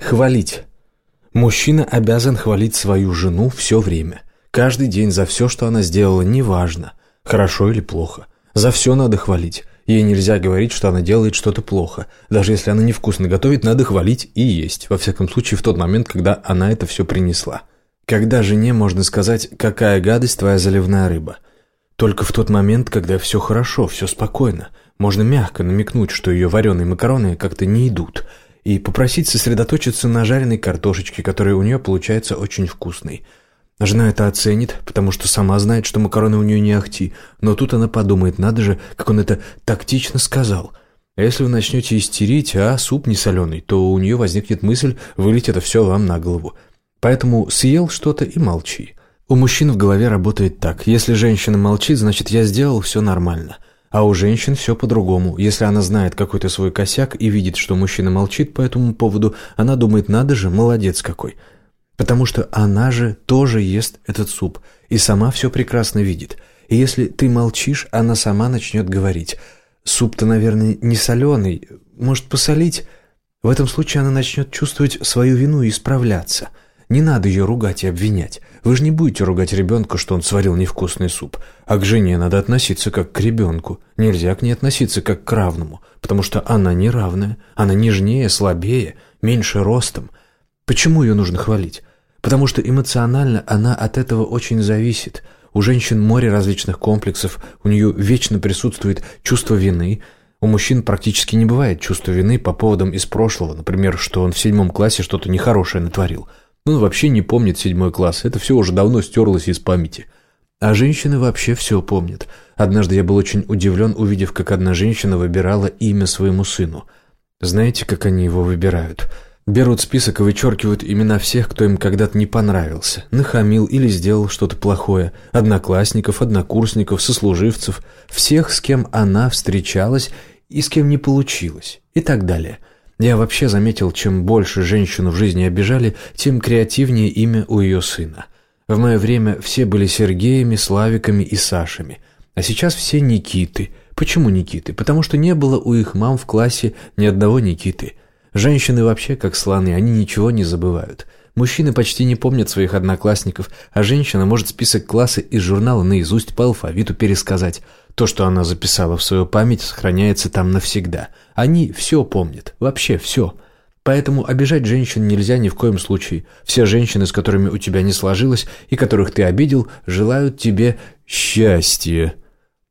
Хвалить. Мужчина обязан хвалить свою жену все время. Каждый день за все, что она сделала, неважно, хорошо или плохо. За все надо хвалить. Ей нельзя говорить, что она делает что-то плохо. Даже если она невкусно готовит, надо хвалить и есть. Во всяком случае, в тот момент, когда она это все принесла. Когда жене можно сказать, какая гадость твоя заливная рыба? Только в тот момент, когда все хорошо, все спокойно. Можно мягко намекнуть, что ее вареные макароны как-то не идут – и попросить сосредоточиться на жареной картошечке, которая у нее получается очень вкусной. Жена это оценит, потому что сама знает, что макароны у нее не ахти, но тут она подумает, надо же, как он это тактично сказал. А если вы начнете истерить, а суп не соленый, то у нее возникнет мысль вылить это все вам на голову. Поэтому съел что-то и молчи. У мужчин в голове работает так. Если женщина молчит, значит я сделал все нормально – а у женщин все по-другому. Если она знает какой-то свой косяк и видит, что мужчина молчит по этому поводу, она думает, надо же, молодец какой. Потому что она же тоже ест этот суп и сама все прекрасно видит. И если ты молчишь, она сама начнет говорить. Суп-то, наверное, не соленый, может посолить? В этом случае она начнет чувствовать свою вину и исправляться. Не надо ее ругать и обвинять. Вы же не будете ругать ребенка, что он сварил невкусный суп. А к жене надо относиться как к ребенку. Нельзя к ней относиться как к равному, потому что она неравная, она нежнее, слабее, меньше ростом. Почему ее нужно хвалить? Потому что эмоционально она от этого очень зависит. У женщин море различных комплексов, у нее вечно присутствует чувство вины. У мужчин практически не бывает чувства вины по поводам из прошлого, например, что он в седьмом классе что-то нехорошее натворил – он вообще не помнит седьмой класс, это все уже давно стерлось из памяти. А женщины вообще все помнят. Однажды я был очень удивлен, увидев, как одна женщина выбирала имя своему сыну. Знаете, как они его выбирают? Берут список и вычеркивают имена всех, кто им когда-то не понравился, нахамил или сделал что-то плохое, одноклассников, однокурсников, сослуживцев, всех, с кем она встречалась и с кем не получилось, и так далее – я вообще заметил, чем больше женщину в жизни обижали, тем креативнее имя у ее сына. В мое время все были Сергеями, Славиками и Сашами. А сейчас все Никиты. Почему Никиты? Потому что не было у их мам в классе ни одного Никиты. Женщины вообще как слоны, они ничего не забывают. Мужчины почти не помнят своих одноклассников, а женщина может список класса из журнала наизусть по алфавиту пересказать – то, что она записала в свою память, сохраняется там навсегда. Они все помнят, вообще все. Поэтому обижать женщин нельзя ни в коем случае. Все женщины, с которыми у тебя не сложилось и которых ты обидел, желают тебе счастья.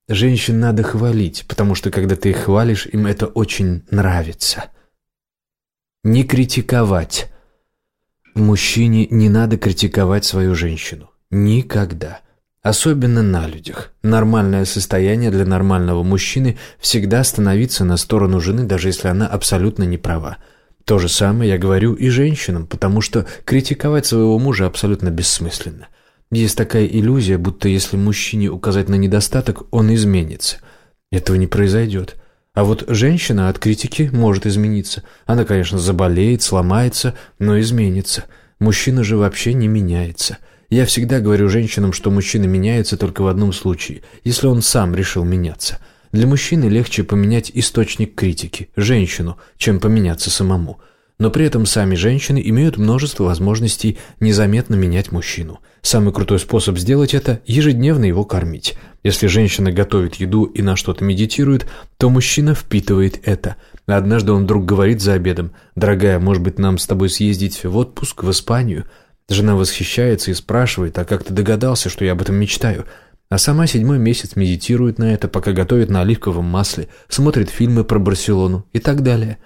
Женщин надо хвалить, потому что когда ты их хвалишь, им это очень нравится. Не критиковать. Мужчине не надо критиковать свою женщину. Никогда. Особенно на людях. Нормальное состояние для нормального мужчины всегда становиться на сторону жены, даже если она абсолютно не права. То же самое я говорю и женщинам, потому что критиковать своего мужа абсолютно бессмысленно. Есть такая иллюзия, будто если мужчине указать на недостаток, он изменится. Этого не произойдет. А вот женщина от критики может измениться. Она, конечно, заболеет, сломается, но изменится. Мужчина же вообще не меняется. Я всегда говорю женщинам, что мужчина меняется только в одном случае, если он сам решил меняться. Для мужчины легче поменять источник критики, женщину, чем поменяться самому. Но при этом сами женщины имеют множество возможностей незаметно менять мужчину. Самый крутой способ сделать это – ежедневно его кормить. Если женщина готовит еду и на что-то медитирует, то мужчина впитывает это. Однажды он вдруг говорит за обедом «Дорогая, может быть, нам с тобой съездить в отпуск в Испанию?» Жена восхищается и спрашивает, а как ты догадался, что я об этом мечтаю? А сама седьмой месяц медитирует на это, пока готовит на оливковом масле, смотрит фильмы про Барселону и так далее.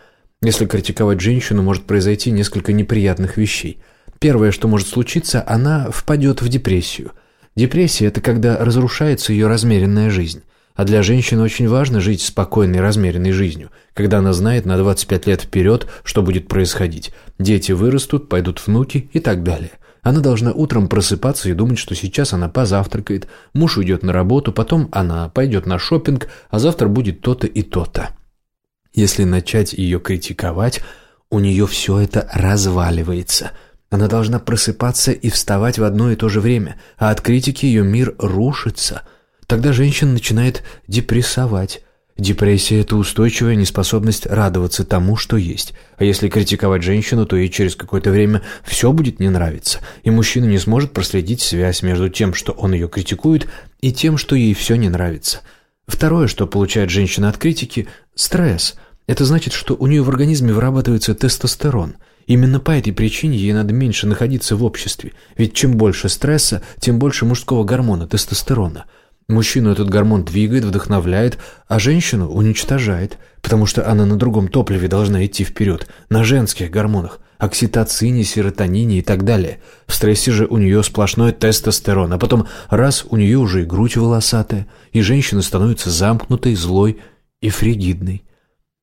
Если критиковать женщину, может произойти несколько неприятных вещей. Первое, что может случиться, она впадет в депрессию. Депрессия – это когда разрушается ее размеренная жизнь. А для женщины очень важно жить спокойной, размеренной жизнью, когда она знает на 25 лет вперед, что будет происходить. Дети вырастут, пойдут внуки и так далее. Она должна утром просыпаться и думать, что сейчас она позавтракает, муж уйдет на работу, потом она пойдет на шопинг, а завтра будет то-то и то-то. Если начать ее критиковать, у нее все это разваливается. Она должна просыпаться и вставать в одно и то же время, а от критики ее мир рушится – Тогда женщина начинает депрессовать. Депрессия – это устойчивая неспособность радоваться тому, что есть. А если критиковать женщину, то ей через какое-то время все будет не нравиться, и мужчина не сможет проследить связь между тем, что он ее критикует, и тем, что ей все не нравится. Второе, что получает женщина от критики – стресс. Это значит, что у нее в организме вырабатывается тестостерон. Именно по этой причине ей надо меньше находиться в обществе, ведь чем больше стресса, тем больше мужского гормона – тестостерона – Мужчину этот гормон двигает, вдохновляет, а женщину уничтожает, потому что она на другом топливе должна идти вперед, на женских гормонах, окситоцине, серотонине и так далее. В стрессе же у нее сплошной тестостерон, а потом раз у нее уже и грудь волосатая, и женщина становится замкнутой, злой и фригидной.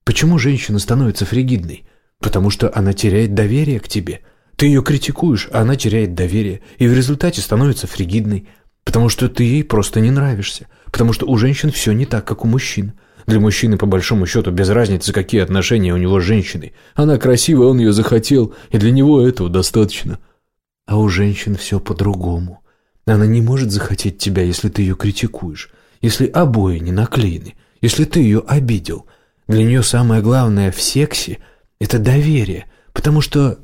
Почему женщина становится фригидной? Потому что она теряет доверие к тебе. Ты ее критикуешь, а она теряет доверие, и в результате становится фригидной – Потому что ты ей просто не нравишься. Потому что у женщин все не так, как у мужчин. Для мужчины, по большому счету, без разницы, какие отношения у него с женщиной. Она красивая, он ее захотел, и для него этого достаточно. А у женщин все по-другому. Она не может захотеть тебя, если ты ее критикуешь, если обои не наклеены, если ты ее обидел. Для нее самое главное в сексе – это доверие, потому что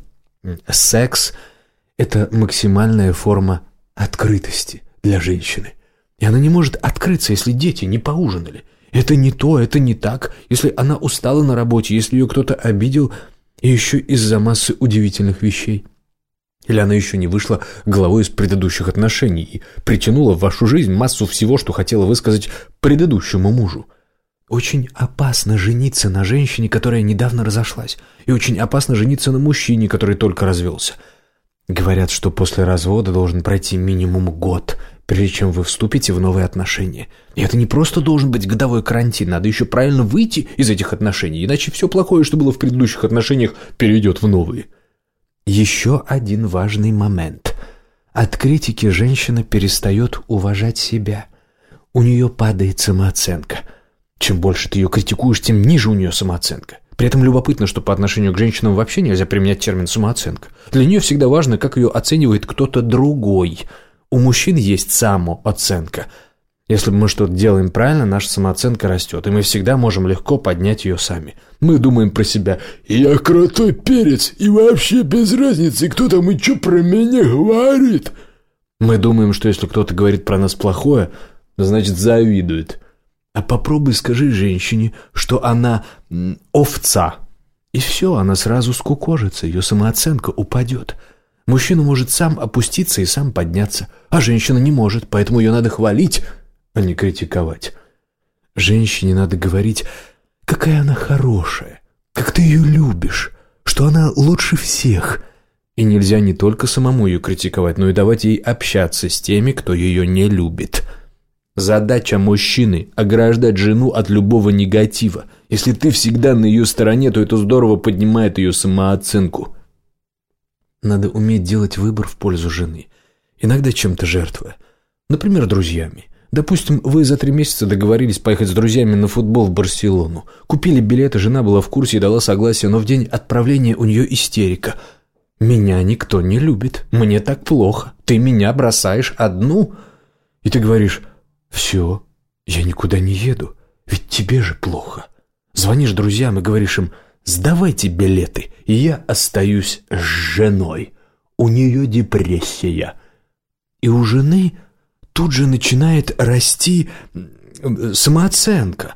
секс – это максимальная форма открытости для женщины. И она не может открыться, если дети не поужинали. Это не то, это не так, если она устала на работе, если ее кто-то обидел, и еще из-за массы удивительных вещей. Или она еще не вышла головой из предыдущих отношений и притянула в вашу жизнь массу всего, что хотела высказать предыдущему мужу. Очень опасно жениться на женщине, которая недавно разошлась, и очень опасно жениться на мужчине, который только развелся. Говорят, что после развода должен пройти минимум год, прежде чем вы вступите в новые отношения. И это не просто должен быть годовой карантин, надо еще правильно выйти из этих отношений, иначе все плохое, что было в предыдущих отношениях, перейдет в новые. Еще один важный момент. От критики женщина перестает уважать себя. У нее падает самооценка. Чем больше ты ее критикуешь, тем ниже у нее самооценка. При этом любопытно, что по отношению к женщинам вообще нельзя применять термин «самооценка». Для нее всегда важно, как ее оценивает кто-то другой – у мужчин есть самооценка. Если мы что-то делаем правильно, наша самооценка растет, и мы всегда можем легко поднять ее сами. Мы думаем про себя «Я крутой перец, и вообще без разницы, кто там и что про меня говорит». Мы думаем, что если кто-то говорит про нас плохое, значит завидует. А попробуй скажи женщине, что она овца. И все, она сразу скукожится, ее самооценка упадет. Мужчина может сам опуститься и сам подняться, а женщина не может, поэтому ее надо хвалить, а не критиковать. Женщине надо говорить, какая она хорошая, как ты ее любишь, что она лучше всех. И нельзя не только самому ее критиковать, но и давать ей общаться с теми, кто ее не любит. Задача мужчины – ограждать жену от любого негатива. Если ты всегда на ее стороне, то это здорово поднимает ее самооценку. Надо уметь делать выбор в пользу жены. Иногда чем-то жертвуя. Например, друзьями. Допустим, вы за три месяца договорились поехать с друзьями на футбол в Барселону. Купили билеты, жена была в курсе и дала согласие, но в день отправления у нее истерика. «Меня никто не любит. Мне так плохо. Ты меня бросаешь одну?» И ты говоришь «Все, я никуда не еду. Ведь тебе же плохо». Звонишь друзьям и говоришь им «Сдавайте билеты, я остаюсь с женой. У нее депрессия». И у жены тут же начинает расти самооценка.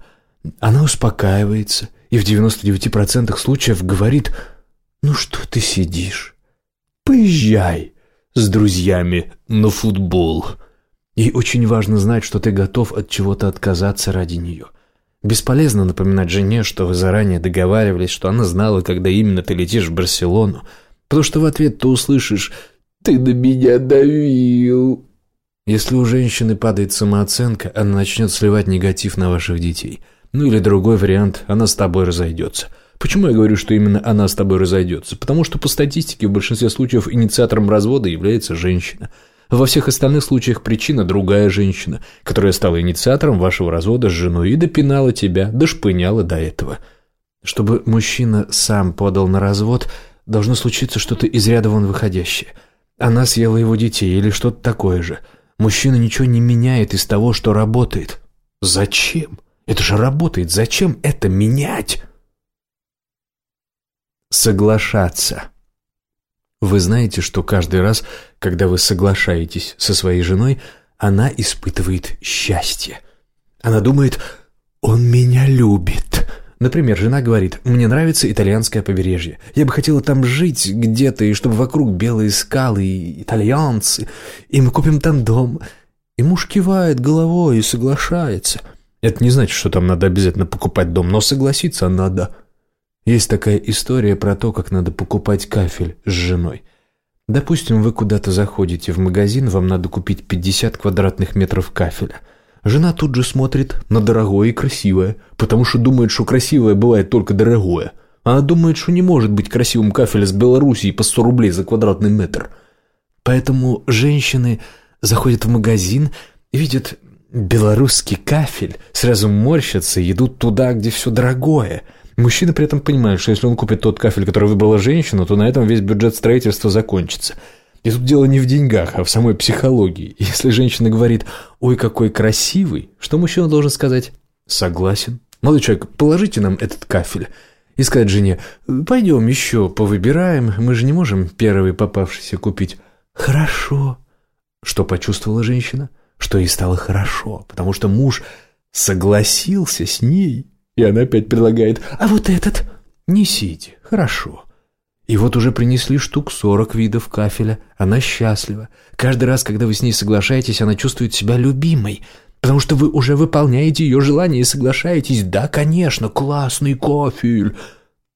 Она успокаивается и в 99% случаев говорит «Ну что ты сидишь? Поезжай с друзьями на футбол». Ей очень важно знать, что ты готов от чего-то отказаться ради нее – Бесполезно напоминать жене, что вы заранее договаривались, что она знала, когда именно ты летишь в Барселону, потому что в ответ ты услышишь «Ты на меня давил». Если у женщины падает самооценка, она начнет сливать негатив на ваших детей. Ну или другой вариант, она с тобой разойдется. Почему я говорю, что именно она с тобой разойдется? Потому что по статистике в большинстве случаев инициатором развода является женщина – во всех остальных случаях причина другая женщина, которая стала инициатором вашего развода с женой и допинала тебя, дошпыняла до этого. Чтобы мужчина сам подал на развод, должно случиться что-то из ряда вон выходящее. Она съела его детей или что-то такое же. Мужчина ничего не меняет из того, что работает. Зачем? Это же работает. Зачем это менять? Соглашаться. Вы знаете, что каждый раз, когда вы соглашаетесь со своей женой, она испытывает счастье. Она думает, он меня любит. Например, жена говорит, мне нравится итальянское побережье. Я бы хотела там жить где-то, и чтобы вокруг белые скалы и итальянцы, и мы купим там дом. И муж кивает головой и соглашается. Это не значит, что там надо обязательно покупать дом, но согласиться надо. Есть такая история про то, как надо покупать кафель с женой. Допустим, вы куда-то заходите в магазин, вам надо купить 50 квадратных метров кафеля. Жена тут же смотрит на дорогое и красивое, потому что думает, что красивое бывает только дорогое. Она думает, что не может быть красивым кафель с Белоруссии по 100 рублей за квадратный метр. Поэтому женщины заходят в магазин, видят белорусский кафель, сразу морщатся и идут туда, где все дорогое – Мужчина при этом понимает, что если он купит тот кафель, который выбрала женщина, то на этом весь бюджет строительства закончится. И тут дело не в деньгах, а в самой психологии. Если женщина говорит «Ой, какой красивый», что мужчина должен сказать «Согласен». Молодой человек, положите нам этот кафель. И сказать жене «Пойдем еще повыбираем, мы же не можем первый попавшийся купить». «Хорошо». Что почувствовала женщина? Что ей стало хорошо, потому что муж согласился с ней. И она опять предлагает «А вот этот?» «Несите, хорошо». И вот уже принесли штук сорок видов кафеля. Она счастлива. Каждый раз, когда вы с ней соглашаетесь, она чувствует себя любимой, потому что вы уже выполняете ее желание и соглашаетесь. Да, конечно, классный кафель.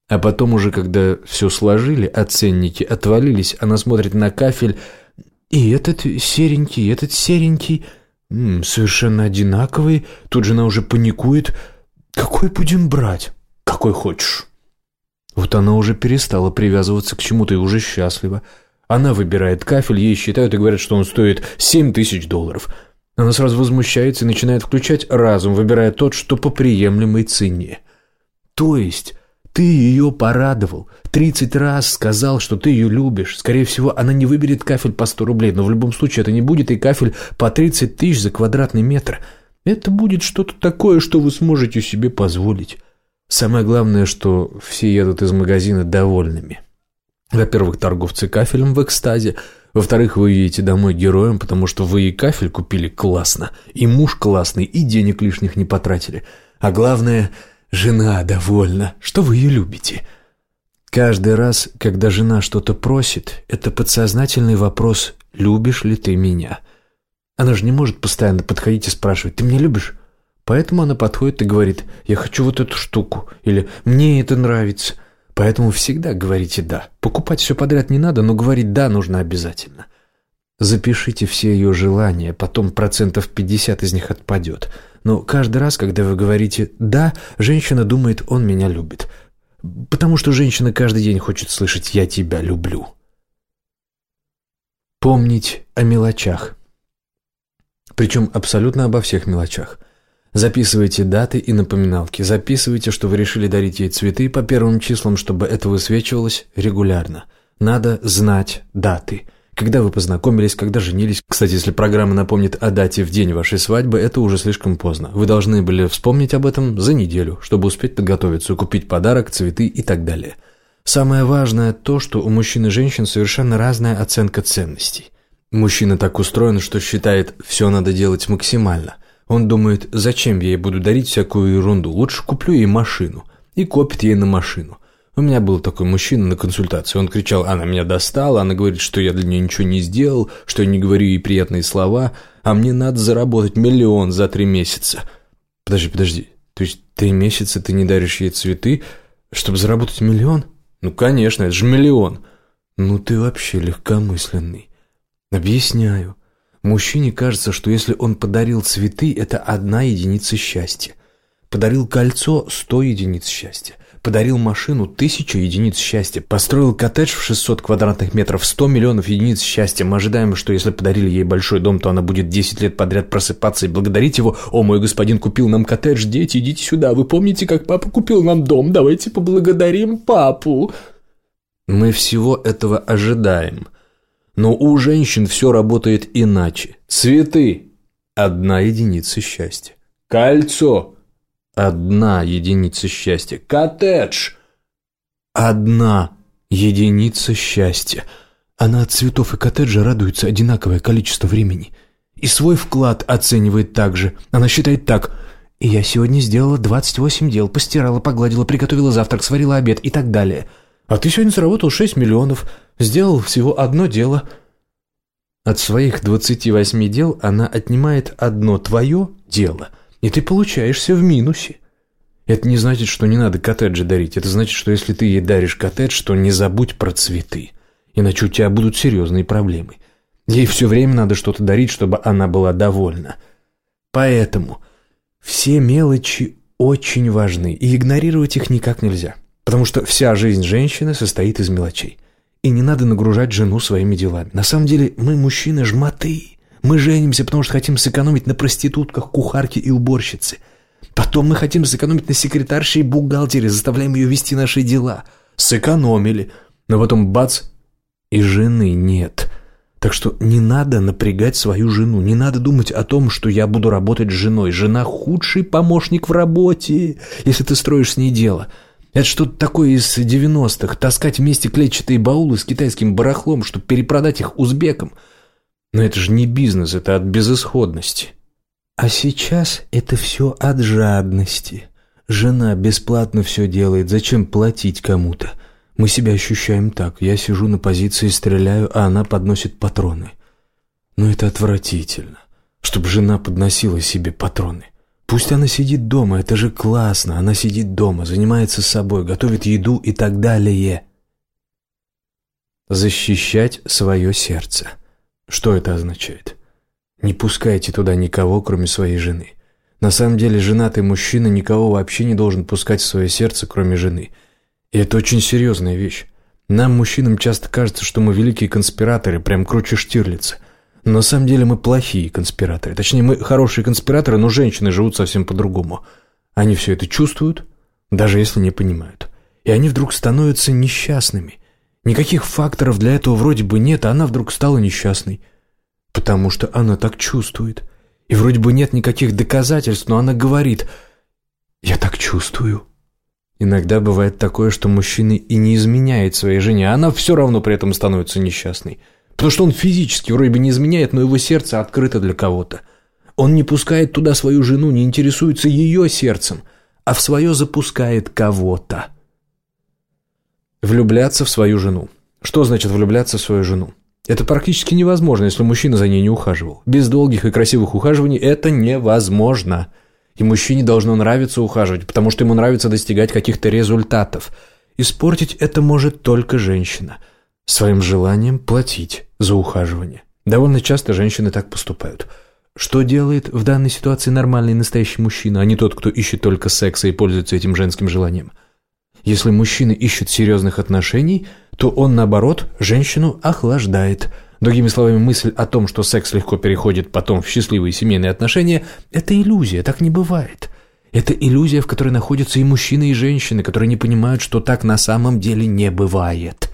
А потом уже, когда все сложили, а ценники отвалились, она смотрит на кафель, и этот серенький, этот серенький, совершенно одинаковый. Тут же она уже паникует – «Какой будем брать?» «Какой хочешь». Вот она уже перестала привязываться к чему-то и уже счастлива. Она выбирает кафель, ей считают и говорят, что он стоит семь тысяч долларов. Она сразу возмущается и начинает включать разум, выбирая тот, что по приемлемой цене. То есть ты ее порадовал, тридцать раз сказал, что ты ее любишь. Скорее всего, она не выберет кафель по сто рублей, но в любом случае это не будет и кафель по тридцать тысяч за квадратный метр – это будет что-то такое, что вы сможете себе позволить. Самое главное, что все едут из магазина довольными. Во-первых, торговцы кафелем в экстазе. Во-вторых, вы едете домой героем, потому что вы и кафель купили классно, и муж классный, и денег лишних не потратили. А главное, жена довольна, что вы ее любите. Каждый раз, когда жена что-то просит, это подсознательный вопрос «любишь ли ты меня?». Она же не может постоянно подходить и спрашивать, ты меня любишь? Поэтому она подходит и говорит, я хочу вот эту штуку, или мне это нравится. Поэтому всегда говорите «да». Покупать все подряд не надо, но говорить «да» нужно обязательно. Запишите все ее желания, потом процентов 50 из них отпадет. Но каждый раз, когда вы говорите «да», женщина думает «он меня любит». Потому что женщина каждый день хочет слышать «я тебя люблю». Помнить о мелочах. Причем абсолютно обо всех мелочах. Записывайте даты и напоминалки. Записывайте, что вы решили дарить ей цветы по первым числам, чтобы это высвечивалось регулярно. Надо знать даты. Когда вы познакомились, когда женились. Кстати, если программа напомнит о дате в день вашей свадьбы, это уже слишком поздно. Вы должны были вспомнить об этом за неделю, чтобы успеть подготовиться, купить подарок, цветы и так далее. Самое важное то, что у мужчин и женщин совершенно разная оценка ценностей. Мужчина так устроен, что считает, все надо делать максимально. Он думает, зачем я ей буду дарить всякую ерунду, лучше куплю ей машину. И копит ей на машину. У меня был такой мужчина на консультации, он кричал, она меня достала, она говорит, что я для нее ничего не сделал, что я не говорю ей приятные слова, а мне надо заработать миллион за три месяца. Подожди, подожди, то есть три месяца ты не даришь ей цветы, чтобы заработать миллион? Ну, конечно, это же миллион. Ну, ты вообще легкомысленный. Объясняю. Мужчине кажется, что если он подарил цветы, это одна единица счастья. Подарил кольцо – сто единиц счастья. Подарил машину – тысячу единиц счастья. Построил коттедж в 600 квадратных метров – 100 миллионов единиц счастья. Мы ожидаем, что если подарили ей большой дом, то она будет 10 лет подряд просыпаться и благодарить его. «О, мой господин купил нам коттедж, дети, идите сюда. Вы помните, как папа купил нам дом? Давайте поблагодарим папу». Мы всего этого ожидаем – но у женщин все работает иначе. Цветы – одна единица счастья. Кольцо одна единица счастья. Коттедж! Одна единица счастья. Она от цветов и коттеджа радуется одинаковое количество времени. И свой вклад оценивает так же. Она считает так. Я сегодня сделала 28 дел, постирала, погладила, приготовила завтрак, сварила обед и так далее. А ты сегодня заработал 6 миллионов, сделал всего одно дело. От своих 28 дел она отнимает одно твое дело, и ты получаешься в минусе. Это не значит, что не надо коттеджи дарить. Это значит, что если ты ей даришь коттедж, то не забудь про цветы. Иначе у тебя будут серьезные проблемы. Ей все время надо что-то дарить, чтобы она была довольна. Поэтому все мелочи очень важны, и игнорировать их никак нельзя. Потому что вся жизнь женщины состоит из мелочей. И не надо нагружать жену своими делами. На самом деле мы, мужчины, жмоты. Мы женимся, потому что хотим сэкономить на проститутках, кухарке и уборщице – Потом мы хотим сэкономить на секретарше и бухгалтере, заставляем ее вести наши дела. Сэкономили. Но потом бац, и жены нет. Так что не надо напрягать свою жену, не надо думать о том, что я буду работать с женой. Жена – худший помощник в работе, если ты строишь с ней дело. Это что-то такое из 90-х, таскать вместе клетчатые баулы с китайским барахлом, чтобы перепродать их узбекам. Но это же не бизнес, это от безысходности. А сейчас это все от жадности. Жена бесплатно все делает, зачем платить кому-то? Мы себя ощущаем так. Я сижу на позиции, стреляю, а она подносит патроны. Но это отвратительно, чтобы жена подносила себе патроны. Пусть она сидит дома, это же классно. Она сидит дома, занимается собой, готовит еду и так далее. Защищать свое сердце. Что это означает? Не пускайте туда никого, кроме своей жены. На самом деле женатый мужчина никого вообще не должен пускать в свое сердце, кроме жены. И это очень серьезная вещь. Нам, мужчинам, часто кажется, что мы великие конспираторы, прям круче Штирлица. На самом деле мы плохие конспираторы. Точнее, мы хорошие конспираторы, но женщины живут совсем по-другому. Они все это чувствуют, даже если не понимают. И они вдруг становятся несчастными. Никаких факторов для этого вроде бы нет, а она вдруг стала несчастной потому что она так чувствует. И вроде бы нет никаких доказательств, но она говорит «Я так чувствую». Иногда бывает такое, что мужчина и не изменяет своей жене, а она все равно при этом становится несчастной. Потому что он физически вроде бы не изменяет, но его сердце открыто для кого-то. Он не пускает туда свою жену, не интересуется ее сердцем, а в свое запускает кого-то. Влюбляться в свою жену. Что значит влюбляться в свою жену? Это практически невозможно, если мужчина за ней не ухаживал. Без долгих и красивых ухаживаний это невозможно. И мужчине должно нравиться ухаживать, потому что ему нравится достигать каких-то результатов. Испортить это может только женщина. Своим желанием платить за ухаживание. Довольно часто женщины так поступают. Что делает в данной ситуации нормальный настоящий мужчина, а не тот, кто ищет только секса и пользуется этим женским желанием? Если мужчина ищет серьезных отношений – то он, наоборот, женщину охлаждает. Другими словами, мысль о том, что секс легко переходит потом в счастливые семейные отношения – это иллюзия, так не бывает. Это иллюзия, в которой находятся и мужчины, и женщины, которые не понимают, что так на самом деле не бывает.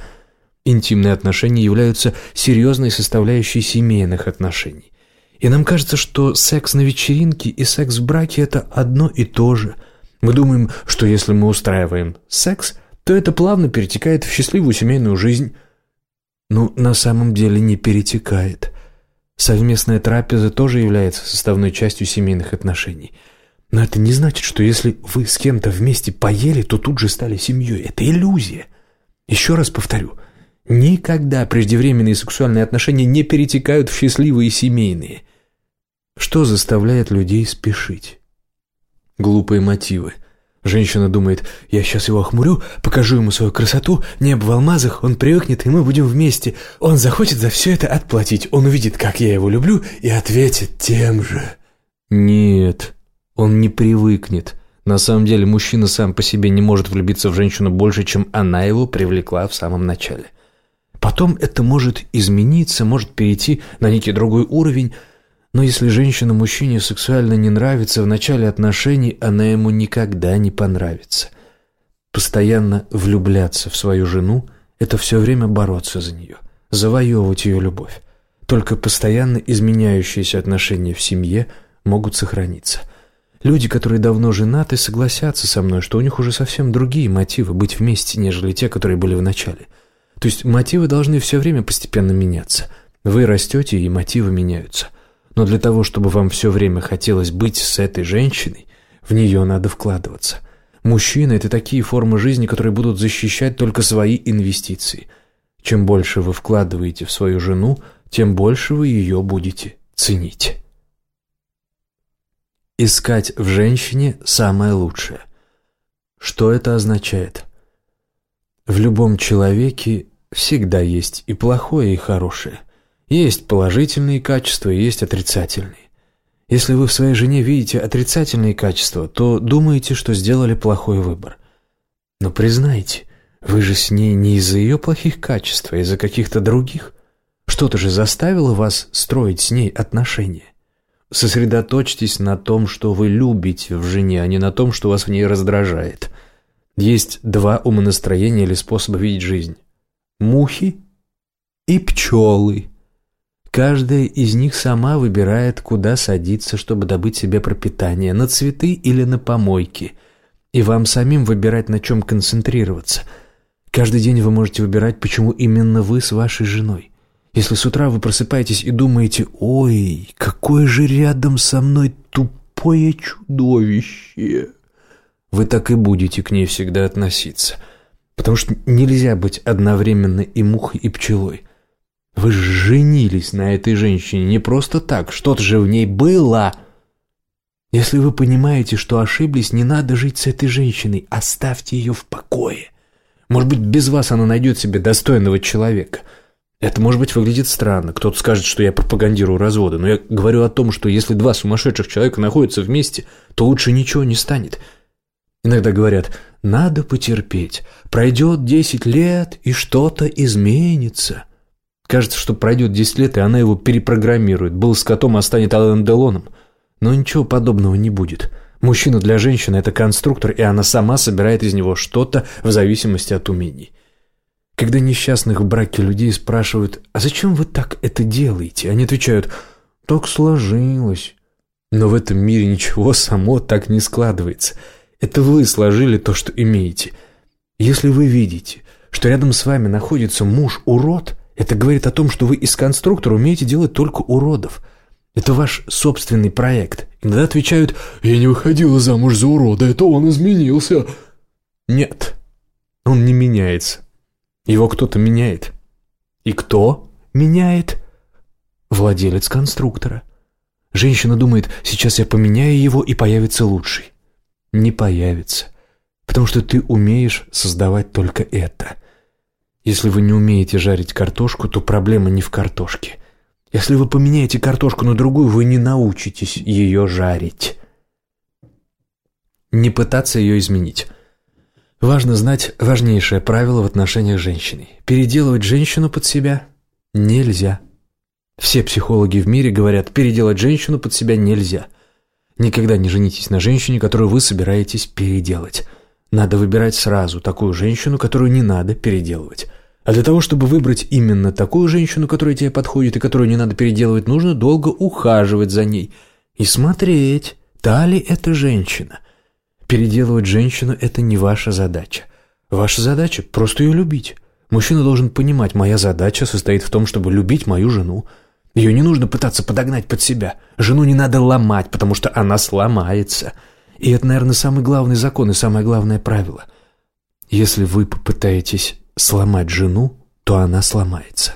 Интимные отношения являются серьезной составляющей семейных отношений. И нам кажется, что секс на вечеринке и секс в браке – это одно и то же. Мы думаем, что если мы устраиваем секс, то это плавно перетекает в счастливую семейную жизнь. Ну, на самом деле не перетекает. Совместная трапеза тоже является составной частью семейных отношений. Но это не значит, что если вы с кем-то вместе поели, то тут же стали семьей. Это иллюзия. Еще раз повторю. Никогда преждевременные сексуальные отношения не перетекают в счастливые семейные. Что заставляет людей спешить? Глупые мотивы. Женщина думает, я сейчас его охмурю, покажу ему свою красоту, небо в алмазах, он привыкнет, и мы будем вместе. Он захочет за все это отплатить, он увидит, как я его люблю, и ответит тем же. Нет, он не привыкнет. На самом деле мужчина сам по себе не может влюбиться в женщину больше, чем она его привлекла в самом начале. Потом это может измениться, может перейти на некий другой уровень, но если женщина мужчине сексуально не нравится в начале отношений, она ему никогда не понравится. Постоянно влюбляться в свою жену – это все время бороться за нее, завоевывать ее любовь. Только постоянно изменяющиеся отношения в семье могут сохраниться. Люди, которые давно женаты, согласятся со мной, что у них уже совсем другие мотивы быть вместе, нежели те, которые были в начале. То есть мотивы должны все время постепенно меняться. Вы растете, и мотивы меняются. Но для того, чтобы вам все время хотелось быть с этой женщиной, в нее надо вкладываться. Мужчины – это такие формы жизни, которые будут защищать только свои инвестиции. Чем больше вы вкладываете в свою жену, тем больше вы ее будете ценить. Искать в женщине самое лучшее. Что это означает? В любом человеке всегда есть и плохое, и хорошее. Есть положительные качества, есть отрицательные. Если вы в своей жене видите отрицательные качества, то думаете, что сделали плохой выбор. Но признайте, вы же с ней не из-за ее плохих качеств, а из-за каких-то других. Что-то же заставило вас строить с ней отношения. Сосредоточьтесь на том, что вы любите в жене, а не на том, что вас в ней раздражает. Есть два умонастроения или способа видеть жизнь. Мухи и пчелы. Каждая из них сама выбирает, куда садиться, чтобы добыть себе пропитание, на цветы или на помойки. И вам самим выбирать, на чем концентрироваться. Каждый день вы можете выбирать, почему именно вы с вашей женой. Если с утра вы просыпаетесь и думаете «Ой, какое же рядом со мной тупое чудовище!» Вы так и будете к ней всегда относиться. Потому что нельзя быть одновременно и мухой, и пчелой. Вы же женились на этой женщине не просто так, что-то же в ней было. Если вы понимаете, что ошиблись, не надо жить с этой женщиной, оставьте ее в покое. Может быть, без вас она найдет себе достойного человека – это, может быть, выглядит странно. Кто-то скажет, что я пропагандирую разводы. Но я говорю о том, что если два сумасшедших человека находятся вместе, то лучше ничего не станет. Иногда говорят, надо потерпеть. Пройдет десять лет, и что-то изменится. Кажется, что пройдет десять лет, и она его перепрограммирует. Был с котом, а станет Алан Делоном. Но ничего подобного не будет. Мужчина для женщины – это конструктор, и она сама собирает из него что-то в зависимости от умений. Когда несчастных в браке людей спрашивают, «А зачем вы так это делаете?» Они отвечают, «Так сложилось». Но в этом мире ничего само так не складывается. Это вы сложили то, что имеете. Если вы видите, что рядом с вами находится муж-урод, это говорит о том, что вы из конструктора умеете делать только уродов. Это ваш собственный проект. Иногда отвечают «Я не выходила замуж за урода, это он изменился». Нет, он не меняется. Его кто-то меняет. И кто меняет? Владелец конструктора. Женщина думает, сейчас я поменяю его и появится лучший. Не появится, потому что ты умеешь создавать только это. Если вы не умеете жарить картошку, то проблема не в картошке. Если вы поменяете картошку на другую, вы не научитесь ее жарить. Не пытаться ее изменить. Важно знать важнейшее правило в отношениях с женщиной. Переделывать женщину под себя нельзя. Все психологи в мире говорят, переделать женщину под себя нельзя. Никогда не женитесь на женщине, которую вы собираетесь переделать. Надо выбирать сразу такую женщину, которую не надо переделывать. А для того, чтобы выбрать именно такую женщину, которая тебе подходит и которую не надо переделывать, нужно долго ухаживать за ней и смотреть, та ли это женщина – Переделывать женщину – это не ваша задача. Ваша задача – просто ее любить. Мужчина должен понимать, моя задача состоит в том, чтобы любить мою жену. Ее не нужно пытаться подогнать под себя. Жену не надо ломать, потому что она сломается. И это, наверное, самый главный закон и самое главное правило. Если вы попытаетесь сломать жену, то она сломается.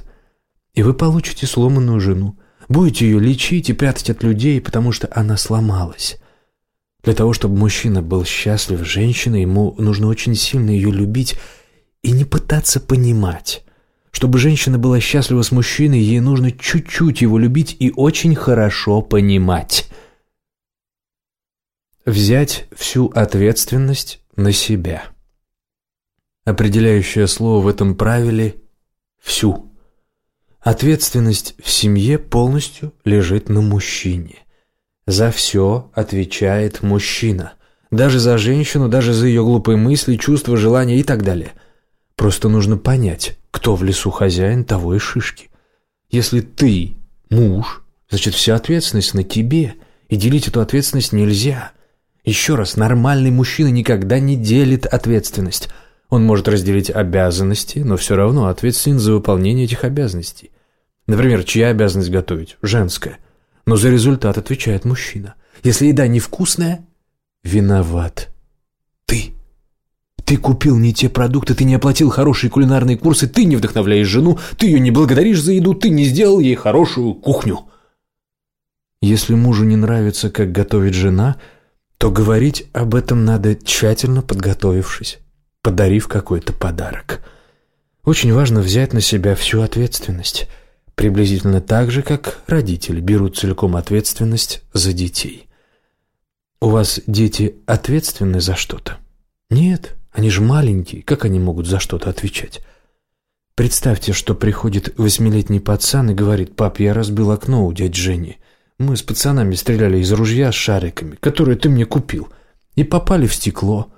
И вы получите сломанную жену. Будете ее лечить и прятать от людей, потому что она сломалась. Для того, чтобы мужчина был счастлив женщиной, ему нужно очень сильно ее любить и не пытаться понимать. Чтобы женщина была счастлива с мужчиной, ей нужно чуть-чуть его любить и очень хорошо понимать. Взять всю ответственность на себя. Определяющее слово в этом правиле – «всю». Ответственность в семье полностью лежит на мужчине. За все отвечает мужчина. Даже за женщину, даже за ее глупые мысли, чувства, желания и так далее. Просто нужно понять, кто в лесу хозяин, того и шишки. Если ты муж, значит вся ответственность на тебе, и делить эту ответственность нельзя. Еще раз, нормальный мужчина никогда не делит ответственность. Он может разделить обязанности, но все равно ответственен за выполнение этих обязанностей. Например, чья обязанность готовить? Женская. Но за результат отвечает мужчина. Если еда невкусная, виноват ты. Ты купил не те продукты, ты не оплатил хорошие кулинарные курсы, ты не вдохновляешь жену, ты ее не благодаришь за еду, ты не сделал ей хорошую кухню. Если мужу не нравится, как готовит жена, то говорить об этом надо тщательно подготовившись, подарив какой-то подарок. Очень важно взять на себя всю ответственность, приблизительно так же, как родители берут целиком ответственность за детей. У вас дети ответственны за что-то? Нет, они же маленькие, как они могут за что-то отвечать? Представьте, что приходит восьмилетний пацан и говорит, «Пап, я разбил окно у дяди Жени. Мы с пацанами стреляли из ружья с шариками, которые ты мне купил, и попали в стекло.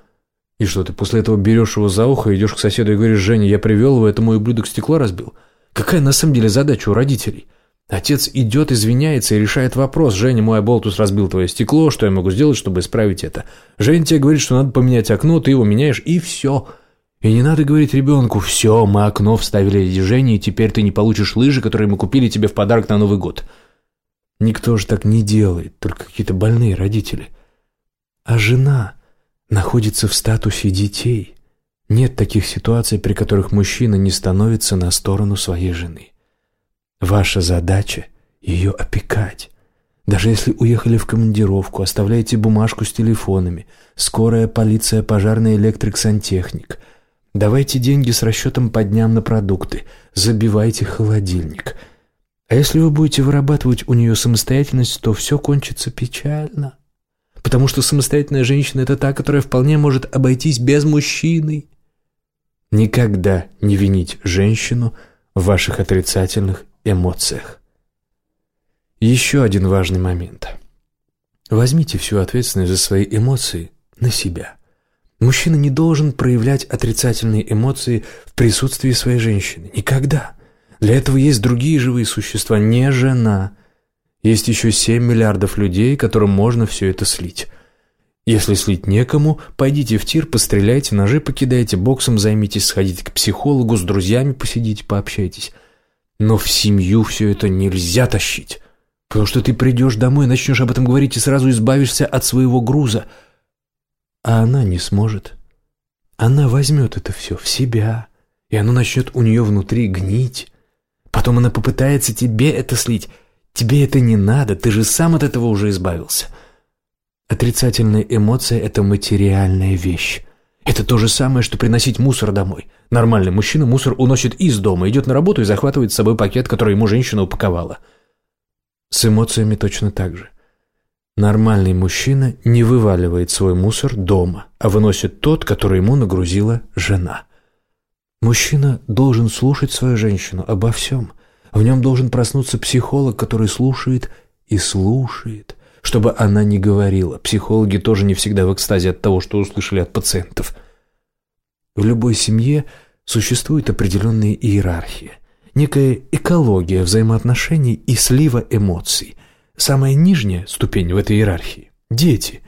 И что, ты после этого берешь его за ухо, идешь к соседу и говоришь, Женя, я привел его, это мой ублюдок стекло разбил? Какая на самом деле задача у родителей? Отец идет, извиняется и решает вопрос. Женя, мой оболтус разбил твое стекло, что я могу сделать, чтобы исправить это? Женя тебе говорит, что надо поменять окно, ты его меняешь, и все. И не надо говорить ребенку, все, мы окно вставили Жене, и теперь ты не получишь лыжи, которые мы купили тебе в подарок на Новый год. Никто же так не делает, только какие-то больные родители. А жена находится в статусе детей. Нет таких ситуаций, при которых мужчина не становится на сторону своей жены. Ваша задача – ее опекать. Даже если уехали в командировку, оставляете бумажку с телефонами, скорая, полиция, пожарный электрик, сантехник. Давайте деньги с расчетом по дням на продукты, забивайте холодильник – а если вы будете вырабатывать у нее самостоятельность, то все кончится печально. Потому что самостоятельная женщина – это та, которая вполне может обойтись без мужчины. Никогда не винить женщину в ваших отрицательных эмоциях. Еще один важный момент. Возьмите всю ответственность за свои эмоции на себя. Мужчина не должен проявлять отрицательные эмоции в присутствии своей женщины. Никогда. Для этого есть другие живые существа, не жена. Есть еще 7 миллиардов людей, которым можно все это слить. Если слить некому, пойдите в тир, постреляйте, ножи покидайте, боксом займитесь, сходите к психологу, с друзьями посидите, пообщайтесь. Но в семью все это нельзя тащить. Потому что ты придешь домой, начнешь об этом говорить и сразу избавишься от своего груза. А она не сможет. Она возьмет это все в себя, и оно начнет у нее внутри гнить. Потом она попытается тебе это слить. Тебе это не надо, ты же сам от этого уже избавился. Отрицательная эмоция – это материальная вещь. Это то же самое, что приносить мусор домой. Нормальный мужчина мусор уносит из дома, идет на работу и захватывает с собой пакет, который ему женщина упаковала. С эмоциями точно так же. Нормальный мужчина не вываливает свой мусор дома, а выносит тот, который ему нагрузила жена. Мужчина должен слушать свою женщину обо всем. В нем должен проснуться психолог, который слушает и слушает, чтобы она не говорила. Психологи тоже не всегда в экстазе от того, что услышали от пациентов. В любой семье существует определенная иерархия, некая экология взаимоотношений и слива эмоций. Самая нижняя ступень в этой иерархии – дети.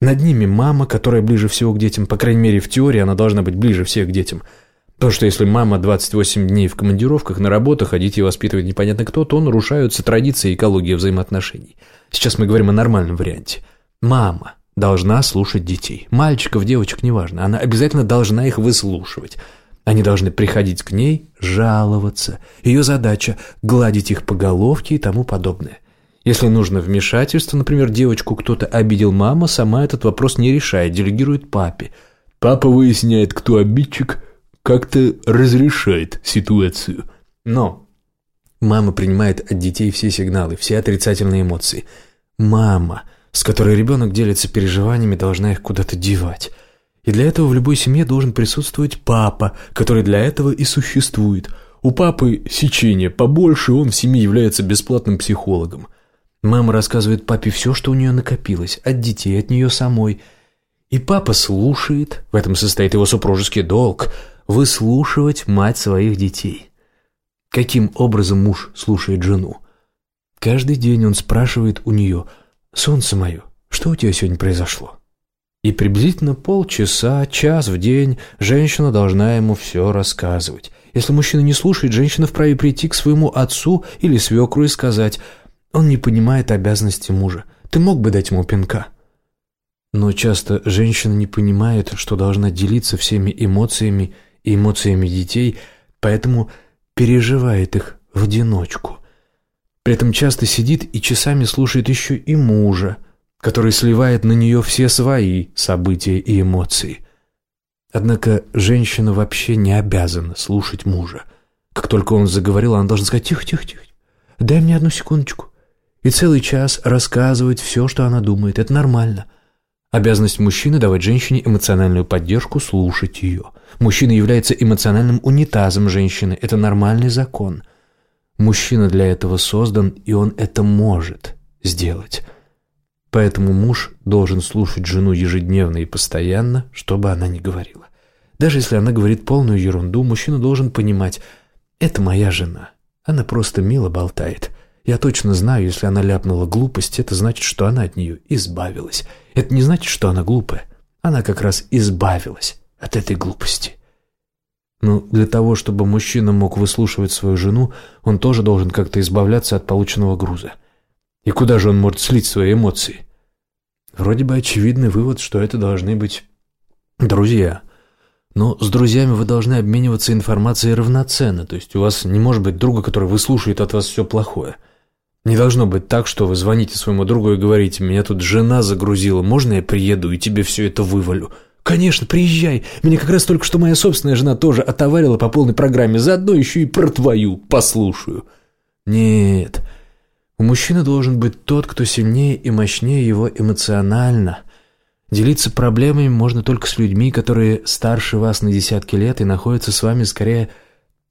Над ними мама, которая ближе всего к детям, по крайней мере в теории она должна быть ближе всех к детям – Потому что если мама 28 дней в командировках на работах, а детей воспитывает непонятно кто, то нарушаются традиции и экология взаимоотношений. Сейчас мы говорим о нормальном варианте. Мама должна слушать детей. Мальчиков, девочек, неважно. Она обязательно должна их выслушивать. Они должны приходить к ней, жаловаться. Ее задача – гладить их по головке и тому подобное. Если нужно вмешательство, например, девочку кто-то обидел, мама сама этот вопрос не решает, делегирует папе. Папа выясняет, кто обидчик – как-то разрешает ситуацию. Но мама принимает от детей все сигналы, все отрицательные эмоции. Мама, с которой ребенок делится переживаниями, должна их куда-то девать. И для этого в любой семье должен присутствовать папа, который для этого и существует. У папы сечение побольше, он в семье является бесплатным психологом. Мама рассказывает папе все, что у нее накопилось, от детей, от нее самой. И папа слушает, в этом состоит его супружеский долг – выслушивать мать своих детей. Каким образом муж слушает жену? Каждый день он спрашивает у нее «Солнце мое, что у тебя сегодня произошло? И приблизительно полчаса, час в день женщина должна ему все рассказывать. Если мужчина не слушает, женщина вправе прийти к своему отцу или свекру и сказать «Он не понимает обязанности мужа. Ты мог бы дать ему пинка?» Но часто женщина не понимает, что должна делиться всеми эмоциями и эмоциями детей, поэтому переживает их в одиночку. При этом часто сидит и часами слушает еще и мужа, который сливает на нее все свои события и эмоции. Однако женщина вообще не обязана слушать мужа. Как только он заговорил, она должна сказать «Тихо, тихо, тихо, дай мне одну секундочку». И целый час рассказывать все, что она думает. Это нормально. Обязанность мужчины – давать женщине эмоциональную поддержку, слушать ее. Мужчина является эмоциональным унитазом женщины. Это нормальный закон. Мужчина для этого создан, и он это может сделать. Поэтому муж должен слушать жену ежедневно и постоянно, что бы она ни говорила. Даже если она говорит полную ерунду, мужчина должен понимать – это моя жена. Она просто мило болтает. Я точно знаю, если она ляпнула глупость, это значит, что она от нее избавилась. Это не значит, что она глупая. Она как раз избавилась от этой глупости. Но для того, чтобы мужчина мог выслушивать свою жену, он тоже должен как-то избавляться от полученного груза. И куда же он может слить свои эмоции? Вроде бы очевидный вывод, что это должны быть друзья. Но с друзьями вы должны обмениваться информацией равноценно, то есть у вас не может быть друга, который выслушает от вас все плохое. Не должно быть так, что вы звоните своему другу и говорите, меня тут жена загрузила, можно я приеду и тебе все это вывалю? Конечно, приезжай, меня как раз только что моя собственная жена тоже отоварила по полной программе, заодно еще и про твою послушаю. Нет, у мужчины должен быть тот, кто сильнее и мощнее его эмоционально. Делиться проблемами можно только с людьми, которые старше вас на десятки лет и находятся с вами скорее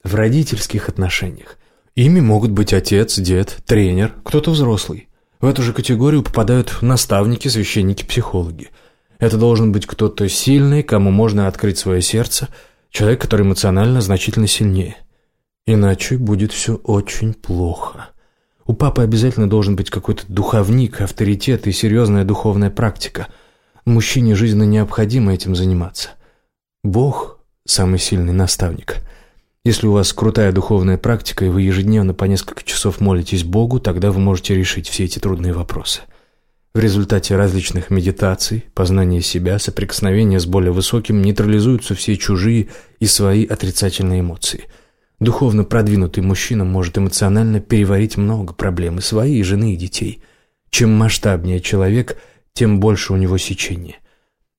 в родительских отношениях. Ими могут быть отец, дед, тренер, кто-то взрослый. В эту же категорию попадают наставники, священники, психологи. Это должен быть кто-то сильный, кому можно открыть свое сердце, человек, который эмоционально значительно сильнее. Иначе будет все очень плохо. У папы обязательно должен быть какой-то духовник, авторитет и серьезная духовная практика. Мужчине жизненно необходимо этим заниматься. Бог – самый сильный наставник. Если у вас крутая духовная практика, и вы ежедневно по несколько часов молитесь Богу, тогда вы можете решить все эти трудные вопросы. В результате различных медитаций, познания себя, соприкосновения с более высоким нейтрализуются все чужие и свои отрицательные эмоции – Духовно продвинутый мужчина может эмоционально переварить много проблем и своей, и жены, и детей. Чем масштабнее человек, тем больше у него сечение.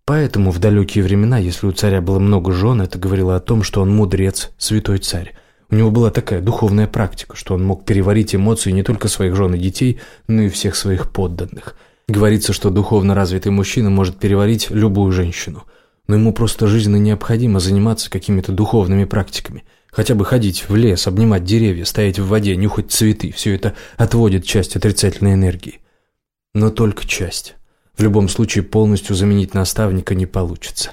Поэтому в далекие времена, если у царя было много жен, это говорило о том, что он мудрец, святой царь. У него была такая духовная практика, что он мог переварить эмоции не только своих жен и детей, но и всех своих подданных. Говорится, что духовно развитый мужчина может переварить любую женщину. Но ему просто жизненно необходимо заниматься какими-то духовными практиками – Хотя бы ходить в лес, обнимать деревья, стоять в воде, нюхать цветы – все это отводит часть отрицательной энергии. Но только часть. В любом случае полностью заменить наставника не получится.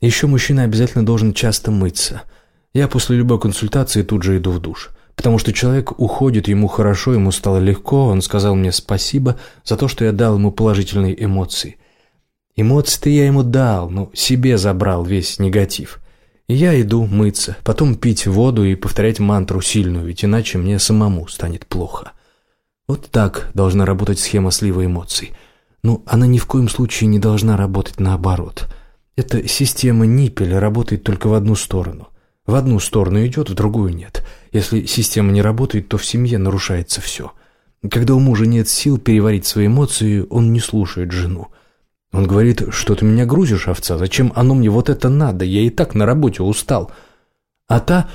Еще мужчина обязательно должен часто мыться. Я после любой консультации тут же иду в душ. Потому что человек уходит, ему хорошо, ему стало легко, он сказал мне спасибо за то, что я дал ему положительные эмоции. Эмоции-то я ему дал, но себе забрал весь негатив. Я иду мыться, потом пить воду и повторять мантру сильную, ведь иначе мне самому станет плохо. Вот так должна работать схема слива эмоций. Но она ни в коем случае не должна работать наоборот. Эта система ниппеля работает только в одну сторону. В одну сторону идет, в другую нет. Если система не работает, то в семье нарушается все. Когда у мужа нет сил переварить свои эмоции, он не слушает жену. Он говорит, что ты меня грузишь, овца, зачем оно мне вот это надо, я и так на работе устал. А та,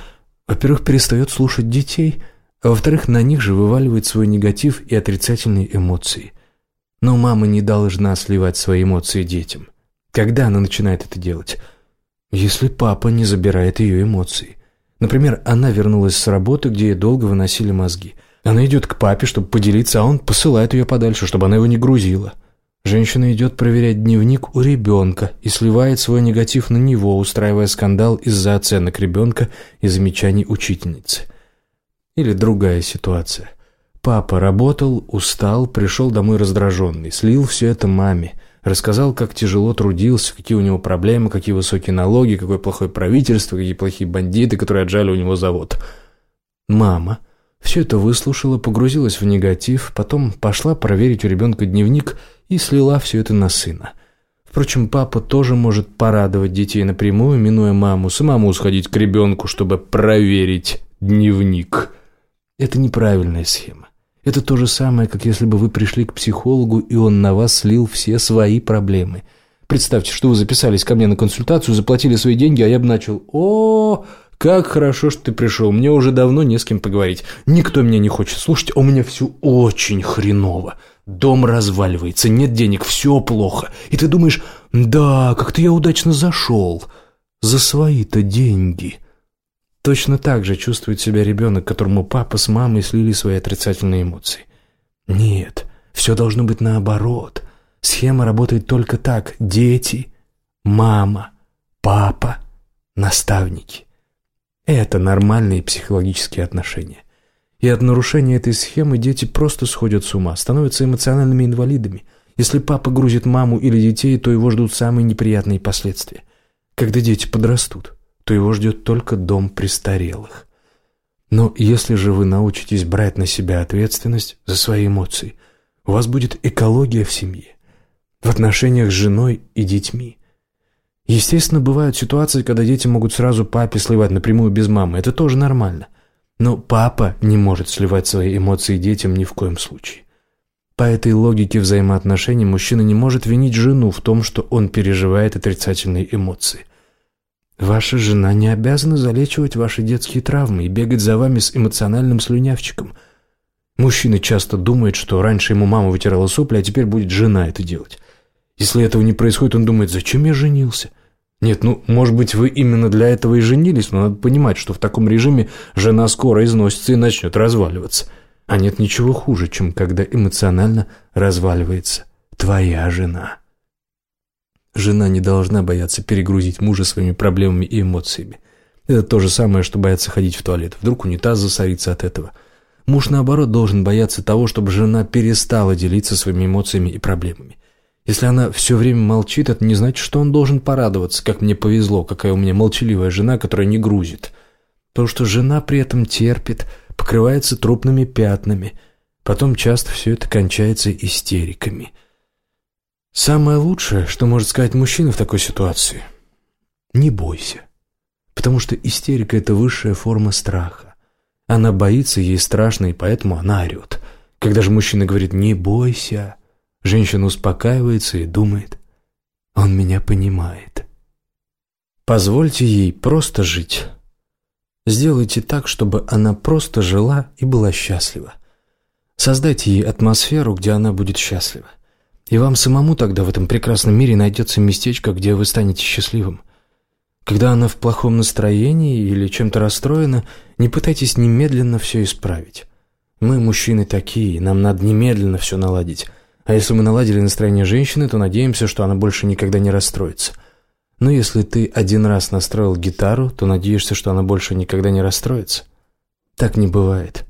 во-первых, перестает слушать детей, а во-вторых, на них же вываливает свой негатив и отрицательные эмоции. Но мама не должна сливать свои эмоции детям. Когда она начинает это делать? Если папа не забирает ее эмоции. Например, она вернулась с работы, где ей долго выносили мозги. Она идет к папе, чтобы поделиться, а он посылает ее подальше, чтобы она его не грузила. Женщина идет проверять дневник у ребенка и сливает свой негатив на него, устраивая скандал из-за оценок ребенка и замечаний учительницы. Или другая ситуация. Папа работал, устал, пришел домой раздраженный, слил все это маме. Рассказал, как тяжело трудился, какие у него проблемы, какие высокие налоги, какое плохое правительство, какие плохие бандиты, которые отжали у него завод. Мама все это выслушала, погрузилась в негатив, потом пошла проверить у ребенка дневник и слила все это на сына. Впрочем, папа тоже может порадовать детей напрямую, минуя маму, самому сходить к ребенку, чтобы проверить дневник. Это неправильная схема. Это то же самое, как если бы вы пришли к психологу, и он на вас слил все свои проблемы. Представьте, что вы записались ко мне на консультацию, заплатили свои деньги, а я бы начал «О, как хорошо, что ты пришел, мне уже давно не с кем поговорить. Никто меня не хочет слушать, а у меня все очень хреново. Дом разваливается, нет денег, все плохо. И ты думаешь, да, как-то я удачно зашел. За свои-то деньги. Точно так же чувствует себя ребенок, которому папа с мамой слили свои отрицательные эмоции. Нет, все должно быть наоборот. Схема работает только так. Дети, мама, папа, наставники. Это нормальные психологические отношения. И от нарушения этой схемы дети просто сходят с ума, становятся эмоциональными инвалидами. Если папа грузит маму или детей, то его ждут самые неприятные последствия. Когда дети подрастут, то его ждет только дом престарелых. Но если же вы научитесь брать на себя ответственность за свои эмоции, у вас будет экология в семье, в отношениях с женой и детьми. Естественно, бывают ситуации, когда дети могут сразу папе сливать напрямую без мамы. Это тоже нормально. Но папа не может сливать свои эмоции детям ни в коем случае. По этой логике взаимоотношений мужчина не может винить жену в том, что он переживает отрицательные эмоции. Ваша жена не обязана залечивать ваши детские травмы и бегать за вами с эмоциональным слюнявчиком. Мужчина часто думает, что раньше ему мама вытирала сопли, а теперь будет жена это делать. Если этого не происходит, он думает, зачем я женился? Нет, ну, может быть, вы именно для этого и женились, но надо понимать, что в таком режиме жена скоро износится и начнет разваливаться. А нет ничего хуже, чем когда эмоционально разваливается твоя жена. Жена не должна бояться перегрузить мужа своими проблемами и эмоциями. Это то же самое, что бояться ходить в туалет. Вдруг унитаз засорится от этого. Муж, наоборот, должен бояться того, чтобы жена перестала делиться своими эмоциями и проблемами. Если она все время молчит, это не значит, что он должен порадоваться, как мне повезло, какая у меня молчаливая жена, которая не грузит. Потому что жена при этом терпит, покрывается трупными пятнами. Потом часто все это кончается истериками. Самое лучшее, что может сказать мужчина в такой ситуации – не бойся. Потому что истерика – это высшая форма страха. Она боится, ей страшно, и поэтому она орет. Когда же мужчина говорит «не бойся», Женщина успокаивается и думает, он меня понимает. Позвольте ей просто жить. Сделайте так, чтобы она просто жила и была счастлива. Создайте ей атмосферу, где она будет счастлива. И вам самому тогда в этом прекрасном мире найдется местечко, где вы станете счастливым. Когда она в плохом настроении или чем-то расстроена, не пытайтесь немедленно все исправить. Мы, мужчины, такие, нам надо немедленно все наладить. А если мы наладили настроение женщины, то надеемся, что она больше никогда не расстроится. Но если ты один раз настроил гитару, то надеешься, что она больше никогда не расстроится. Так не бывает.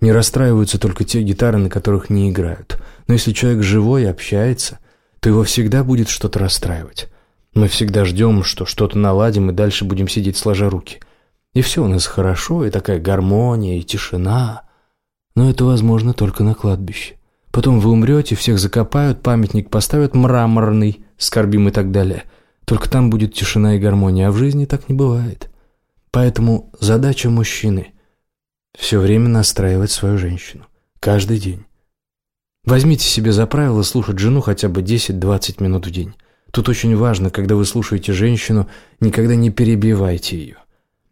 Не расстраиваются только те гитары, на которых не играют. Но если человек живой и общается, то его всегда будет что-то расстраивать. Мы всегда ждем, что что-то наладим, и дальше будем сидеть сложа руки. И все у нас хорошо, и такая гармония, и тишина. Но это возможно только на кладбище. Потом вы умрете, всех закопают, памятник поставят мраморный, скорбим и так далее. Только там будет тишина и гармония, а в жизни так не бывает. Поэтому задача мужчины – все время настраивать свою женщину. Каждый день. Возьмите себе за правило слушать жену хотя бы 10-20 минут в день. Тут очень важно, когда вы слушаете женщину, никогда не перебивайте ее.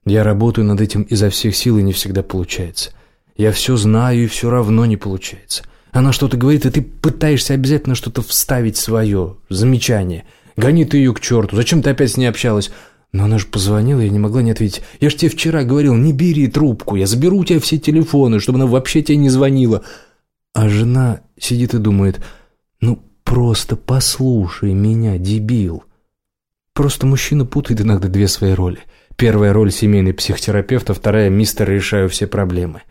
Я работаю над этим изо всех сил, и не всегда получается. Я все знаю, и все равно не получается. Она что-то говорит, и ты пытаешься обязательно что-то вставить свое, замечание. Гони ты ее к черту, зачем ты опять с ней общалась? Но она же позвонила, я не могла не ответить. Я же тебе вчера говорил, не бери трубку, я заберу у тебя все телефоны, чтобы она вообще тебе не звонила. А жена сидит и думает, ну просто послушай меня, дебил. Просто мужчина путает иногда две свои роли. Первая роль семейный психотерапевт, а вторая мистер решаю все проблемы.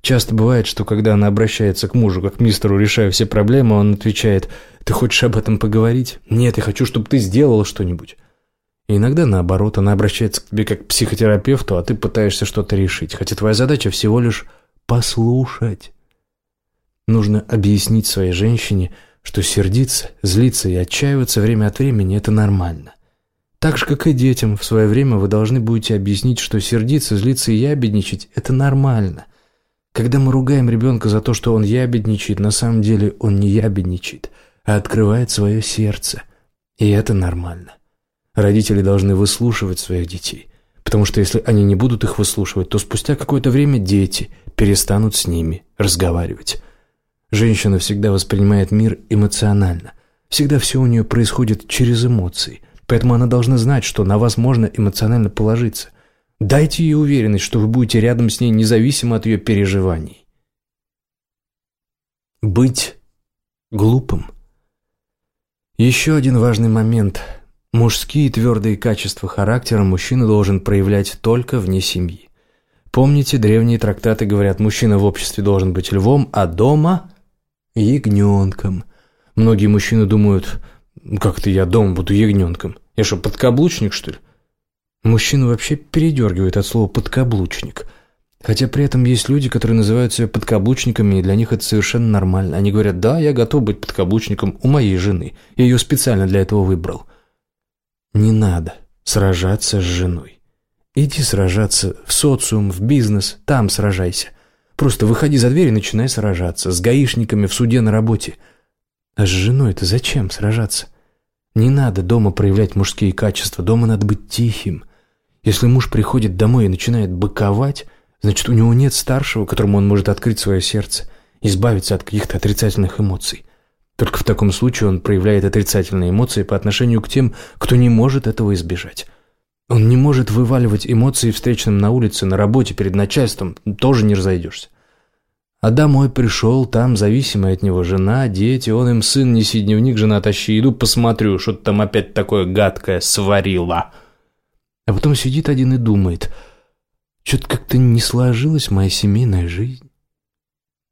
Часто бывает, что когда она обращается к мужу, как к мистеру, решая все проблемы, он отвечает «Ты хочешь об этом поговорить?» «Нет, я хочу, чтобы ты сделала что-нибудь». И иногда наоборот, она обращается к тебе как к психотерапевту, а ты пытаешься что-то решить, хотя твоя задача всего лишь послушать. Нужно объяснить своей женщине, что сердиться, злиться и отчаиваться время от времени – это нормально. Так же, как и детям, в свое время вы должны будете объяснить, что сердиться, злиться и ябедничать – это нормально. Когда мы ругаем ребенка за то, что он ябедничает, на самом деле он не ябедничает, а открывает свое сердце. И это нормально. Родители должны выслушивать своих детей, потому что если они не будут их выслушивать, то спустя какое-то время дети перестанут с ними разговаривать. Женщина всегда воспринимает мир эмоционально. Всегда все у нее происходит через эмоции. Поэтому она должна знать, что на вас можно эмоционально положиться. Дайте ей уверенность, что вы будете рядом с ней независимо от ее переживаний. Быть глупым. Еще один важный момент – Мужские твердые качества характера мужчина должен проявлять только вне семьи. Помните, древние трактаты говорят, мужчина в обществе должен быть львом, а дома – ягненком. Многие мужчины думают, как это я дома буду ягненком? Я что, подкаблучник, что ли? Мужчина вообще передергивает от слова «подкаблучник». Хотя при этом есть люди, которые называют себя подкаблучниками, и для них это совершенно нормально. Они говорят, да, я готов быть подкаблучником у моей жены. Я ее специально для этого выбрал. Не надо сражаться с женой. Иди сражаться в социум, в бизнес, там сражайся. Просто выходи за дверь и начинай сражаться. С гаишниками в суде на работе. А с женой-то зачем сражаться? Не надо дома проявлять мужские качества. Дома надо быть тихим. Если муж приходит домой и начинает быковать, значит, у него нет старшего, которому он может открыть свое сердце, избавиться от каких-то отрицательных эмоций. Только в таком случае он проявляет отрицательные эмоции по отношению к тем, кто не может этого избежать. Он не может вываливать эмоции встречным на улице, на работе, перед начальством, тоже не разойдешься. А домой пришел, там зависимая от него жена, дети, он им сын, неси дневник, жена тащи, иду посмотрю, что-то там опять такое гадкое сварила. А потом сидит один и думает, что-то как-то не сложилась моя семейная жизнь.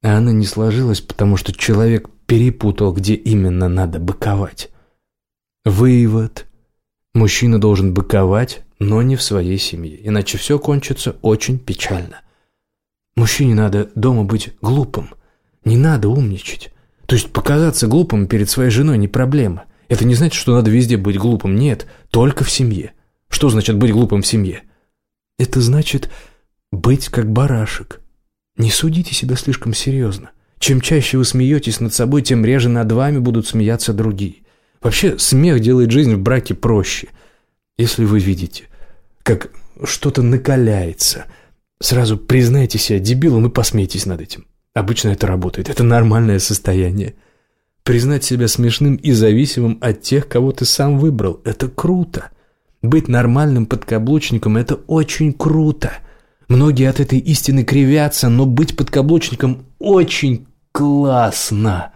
А она не сложилась, потому что человек перепутал, где именно надо быковать. Вывод. Мужчина должен быковать, но не в своей семье, иначе все кончится очень печально. Мужчине надо дома быть глупым, не надо умничать. То есть показаться глупым перед своей женой не проблема. Это не значит, что надо везде быть глупым. Нет, только в семье. Что значит быть глупым в семье? Это значит быть как барашек. Не судите себя слишком серьезно. Чем чаще вы смеетесь над собой, тем реже над вами будут смеяться другие. Вообще, смех делает жизнь в браке проще. Если вы видите, как что-то накаляется, сразу признайте себя дебилом и посмейтесь над этим. Обычно это работает, это нормальное состояние. Признать себя смешным и зависимым от тех, кого ты сам выбрал, это круто. Быть нормальным подкаблучником – это очень круто. Многие от этой истины кривятся, но быть подкаблучником очень классно.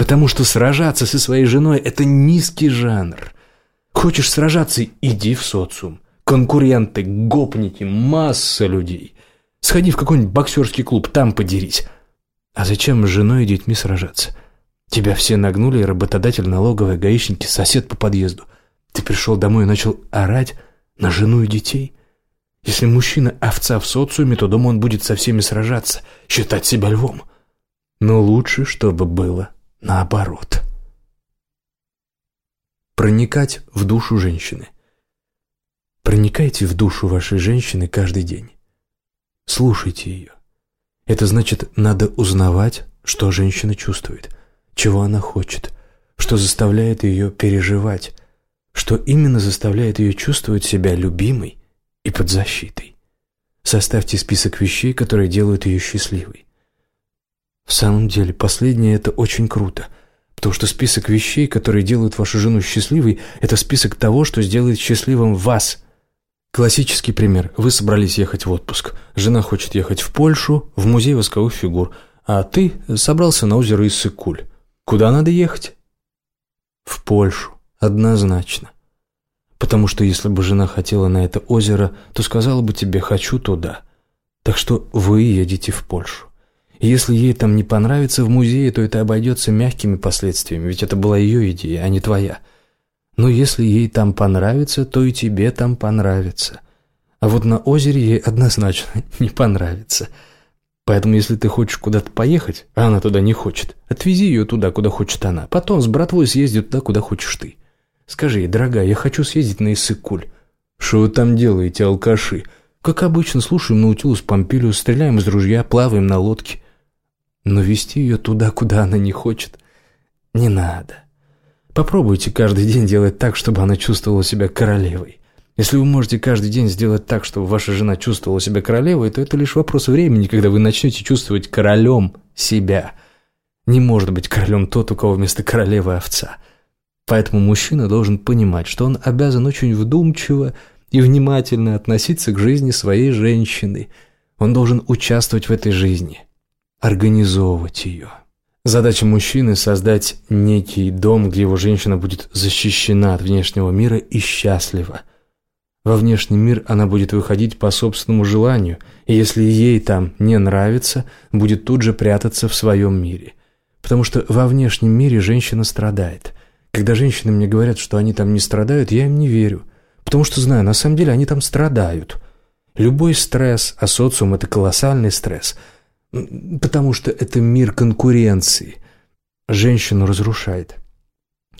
Потому что сражаться со своей женой – это низкий жанр. Хочешь сражаться – иди в социум. Конкуренты, гопники, масса людей. Сходи в какой-нибудь боксерский клуб, там подерись. А зачем с женой и детьми сражаться? Тебя все нагнули, работодатель, налоговые, гаишники, сосед по подъезду. Ты пришел домой и начал орать на жену и детей – если мужчина овца в социуме, то дома он будет со всеми сражаться, считать себя львом. Но лучше, чтобы было наоборот. Проникать в душу женщины. Проникайте в душу вашей женщины каждый день. Слушайте ее. Это значит, надо узнавать, что женщина чувствует, чего она хочет, что заставляет ее переживать, что именно заставляет ее чувствовать себя любимой и под защитой. Составьте список вещей, которые делают ее счастливой. В самом деле, последнее – это очень круто, потому что список вещей, которые делают вашу жену счастливой, это список того, что сделает счастливым вас. Классический пример. Вы собрались ехать в отпуск. Жена хочет ехать в Польшу, в музей восковых фигур, а ты собрался на озеро Иссык-Куль. Куда надо ехать? В Польшу. Однозначно. Потому что если бы жена хотела на это озеро, то сказала бы тебе «хочу туда». Так что вы едете в Польшу. Если ей там не понравится в музее, то это обойдется мягкими последствиями, ведь это была ее идея, а не твоя. Но если ей там понравится, то и тебе там понравится. А вот на озере ей однозначно не понравится. Поэтому если ты хочешь куда-то поехать, а она туда не хочет, отвези ее туда, куда хочет она. Потом с братвой съезди туда, куда хочешь ты. Скажи ей, дорогая, я хочу съездить на Иссык-Куль. Что вы там делаете, алкаши? Как обычно, слушаем Наутилус Помпилиус, стреляем из ружья, плаваем на лодке. Но вести ее туда, куда она не хочет, не надо. Попробуйте каждый день делать так, чтобы она чувствовала себя королевой. Если вы можете каждый день сделать так, чтобы ваша жена чувствовала себя королевой, то это лишь вопрос времени, когда вы начнете чувствовать королем себя. Не может быть королем тот, у кого вместо королевы овца. Поэтому мужчина должен понимать, что он обязан очень вдумчиво и внимательно относиться к жизни своей женщины. Он должен участвовать в этой жизни, организовывать ее. Задача мужчины – создать некий дом, где его женщина будет защищена от внешнего мира и счастлива. Во внешний мир она будет выходить по собственному желанию, и если ей там не нравится, будет тут же прятаться в своем мире. Потому что во внешнем мире женщина страдает. Когда женщины мне говорят, что они там не страдают, я им не верю. Потому что знаю, на самом деле они там страдают. Любой стресс, а социум – это колоссальный стресс. Потому что это мир конкуренции. Женщину разрушает.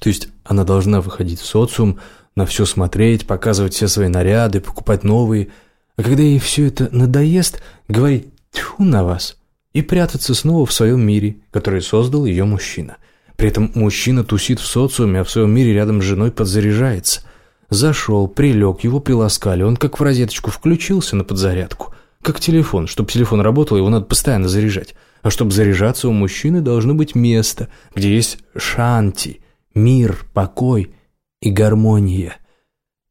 То есть она должна выходить в социум, на все смотреть, показывать все свои наряды, покупать новые. А когда ей все это надоест, говорить «тьфу на вас» и прятаться снова в своем мире, который создал ее мужчина. При этом мужчина тусит в социуме, а в своем мире рядом с женой подзаряжается. Зашел, прилег, его приласкали, он как в розеточку включился на подзарядку. Как телефон. Чтобы телефон работал, его надо постоянно заряжать. А чтобы заряжаться, у мужчины должно быть место, где есть шанти, мир, покой и гармония.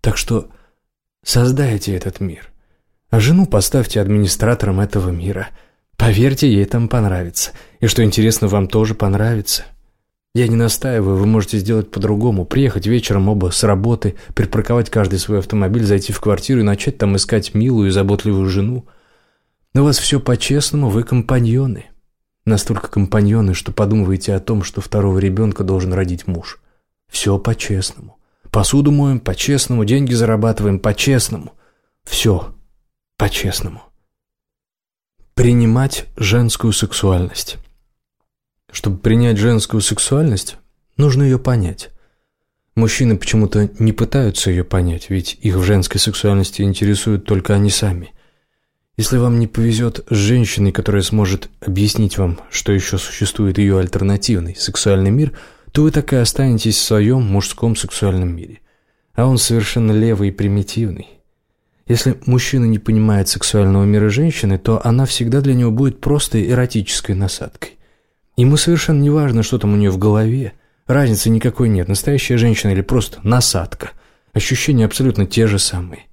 Так что создайте этот мир. А жену поставьте администратором этого мира. Поверьте, ей там понравится. И что интересно, вам тоже понравится. Я не настаиваю, вы можете сделать по-другому. Приехать вечером оба с работы, припарковать каждый свой автомобиль, зайти в квартиру и начать там искать милую и заботливую жену. У вас все по-честному, вы компаньоны. Настолько компаньоны, что подумываете о том, что второго ребенка должен родить муж. Все по-честному. Посуду моем по-честному, деньги зарабатываем по-честному. Все по-честному. Принимать женскую сексуальность. Чтобы принять женскую сексуальность, нужно ее понять. Мужчины почему-то не пытаются ее понять, ведь их в женской сексуальности интересуют только они сами. Если вам не повезет с женщиной, которая сможет объяснить вам, что еще существует ее альтернативный сексуальный мир, то вы так и останетесь в своем мужском сексуальном мире. А он совершенно левый и примитивный. Если мужчина не понимает сексуального мира женщины, то она всегда для него будет просто эротической насадкой. Ему совершенно не важно, что там у нее в голове. Разницы никакой нет, настоящая женщина или просто насадка. Ощущения абсолютно те же самые.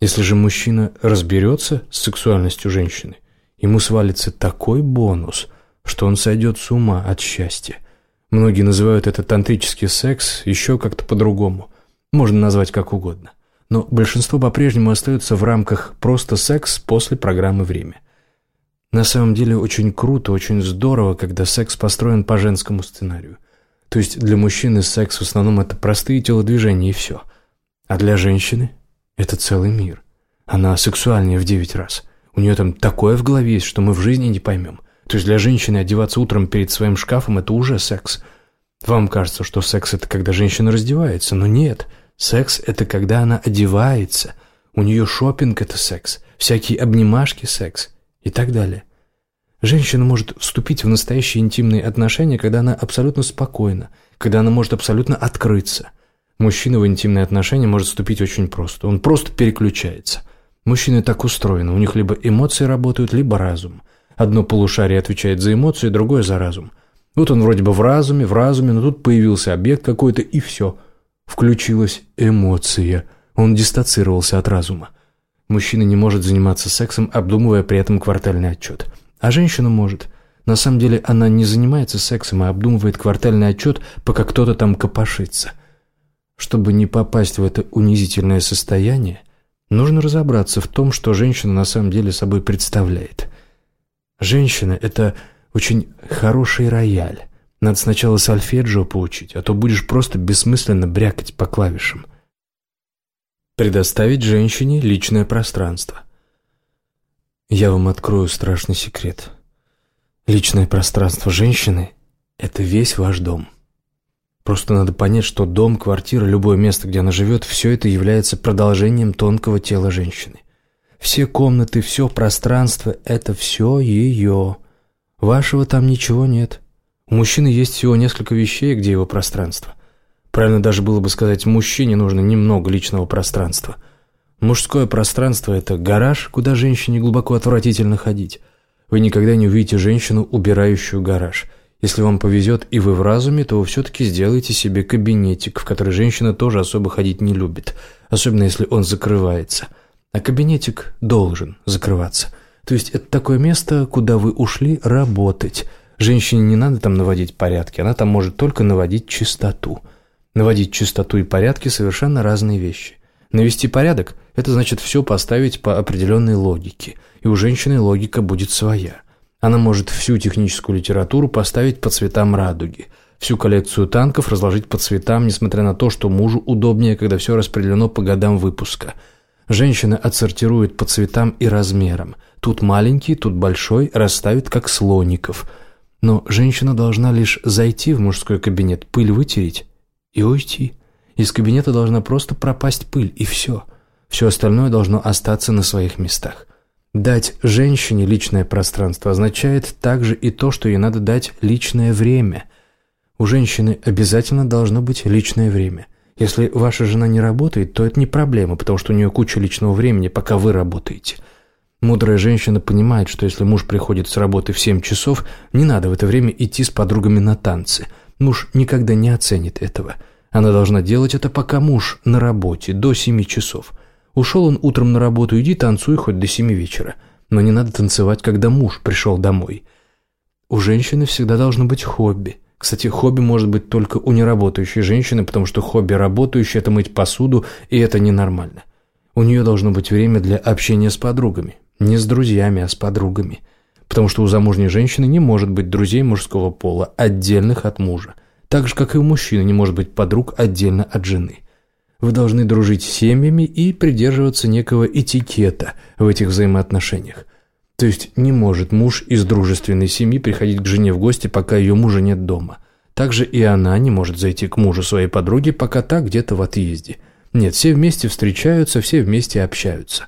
Если же мужчина разберется с сексуальностью женщины, ему свалится такой бонус, что он сойдет с ума от счастья. Многие называют это тантрический секс еще как-то по-другому. Можно назвать как угодно. Но большинство по-прежнему остается в рамках просто секс после программы «Время». На самом деле очень круто, очень здорово, когда секс построен по женскому сценарию. То есть для мужчины секс в основном это простые телодвижения и все. А для женщины это целый мир. Она сексуальнее в девять раз. У нее там такое в голове есть, что мы в жизни не поймем. То есть для женщины одеваться утром перед своим шкафом – это уже секс. Вам кажется, что секс – это когда женщина раздевается, но нет. Секс – это когда она одевается. У нее шопинг – это секс. Всякие обнимашки – секс и так далее. Женщина может вступить в настоящие интимные отношения, когда она абсолютно спокойна, когда она может абсолютно открыться. Мужчина в интимные отношения может вступить очень просто. Он просто переключается. Мужчины так устроены. У них либо эмоции работают, либо разум. Одно полушарие отвечает за эмоции, другое за разум. Вот он вроде бы в разуме, в разуме, но тут появился объект какой-то, и все. Включилась эмоция. Он дистанцировался от разума. Мужчина не может заниматься сексом, обдумывая при этом квартальный отчет. А женщина может. На самом деле она не занимается сексом, а обдумывает квартальный отчет, пока кто-то там копошится. Чтобы не попасть в это унизительное состояние, нужно разобраться в том, что женщина на самом деле собой представляет. Женщина — это очень хороший рояль. Надо сначала сольфеджио поучить, а то будешь просто бессмысленно брякать по клавишам. Предоставить женщине личное пространство. Я вам открою страшный секрет. Личное пространство женщины — это весь ваш дом. Просто надо понять, что дом, квартира, любое место, где она живет, все это является продолжением тонкого тела женщины. Все комнаты, все пространство — это все ее. Вашего там ничего нет. У мужчины есть всего несколько вещей, где его пространство. Правильно даже было бы сказать, мужчине нужно немного личного пространства. Мужское пространство — это гараж, куда женщине глубоко отвратительно ходить. Вы никогда не увидите женщину, убирающую гараж. Если вам повезет и вы в разуме, то все-таки сделаете себе кабинетик, в который женщина тоже особо ходить не любит, особенно если он закрывается — а кабинетик должен закрываться. То есть это такое место, куда вы ушли работать. Женщине не надо там наводить порядки, она там может только наводить чистоту. Наводить чистоту и порядки – совершенно разные вещи. Навести порядок – это значит все поставить по определенной логике, и у женщины логика будет своя. Она может всю техническую литературу поставить по цветам радуги, всю коллекцию танков разложить по цветам, несмотря на то, что мужу удобнее, когда все распределено по годам выпуска – Женщина отсортирует по цветам и размерам. Тут маленький, тут большой, расставит как слоников. Но женщина должна лишь зайти в мужской кабинет, пыль вытереть и уйти. Из кабинета должна просто пропасть пыль, и все. Все остальное должно остаться на своих местах. Дать женщине личное пространство означает также и то, что ей надо дать личное время. У женщины обязательно должно быть личное время – если ваша жена не работает, то это не проблема, потому что у нее куча личного времени, пока вы работаете. Мудрая женщина понимает, что если муж приходит с работы в 7 часов, не надо в это время идти с подругами на танцы. Муж никогда не оценит этого. Она должна делать это, пока муж на работе, до 7 часов. Ушел он утром на работу, иди танцуй хоть до 7 вечера. Но не надо танцевать, когда муж пришел домой. У женщины всегда должно быть хобби – кстати, хобби может быть только у неработающей женщины, потому что хобби работающей – это мыть посуду, и это ненормально. У нее должно быть время для общения с подругами. Не с друзьями, а с подругами. Потому что у замужней женщины не может быть друзей мужского пола, отдельных от мужа. Так же, как и у мужчины не может быть подруг отдельно от жены. Вы должны дружить с семьями и придерживаться некого этикета в этих взаимоотношениях. То есть не может муж из дружественной семьи приходить к жене в гости, пока ее мужа нет дома. Также и она не может зайти к мужу своей подруги, пока та где-то в отъезде. Нет, все вместе встречаются, все вместе общаются.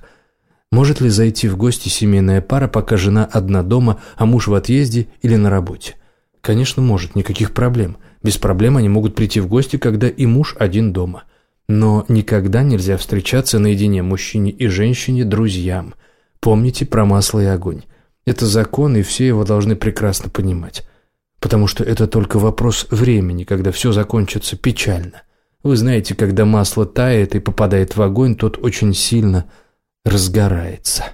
Может ли зайти в гости семейная пара, пока жена одна дома, а муж в отъезде или на работе? Конечно, может, никаких проблем. Без проблем они могут прийти в гости, когда и муж один дома. Но никогда нельзя встречаться наедине мужчине и женщине друзьям – Помните про масло и огонь. Это закон, и все его должны прекрасно понимать. Потому что это только вопрос времени, когда все закончится печально. Вы знаете, когда масло тает и попадает в огонь, тот очень сильно разгорается».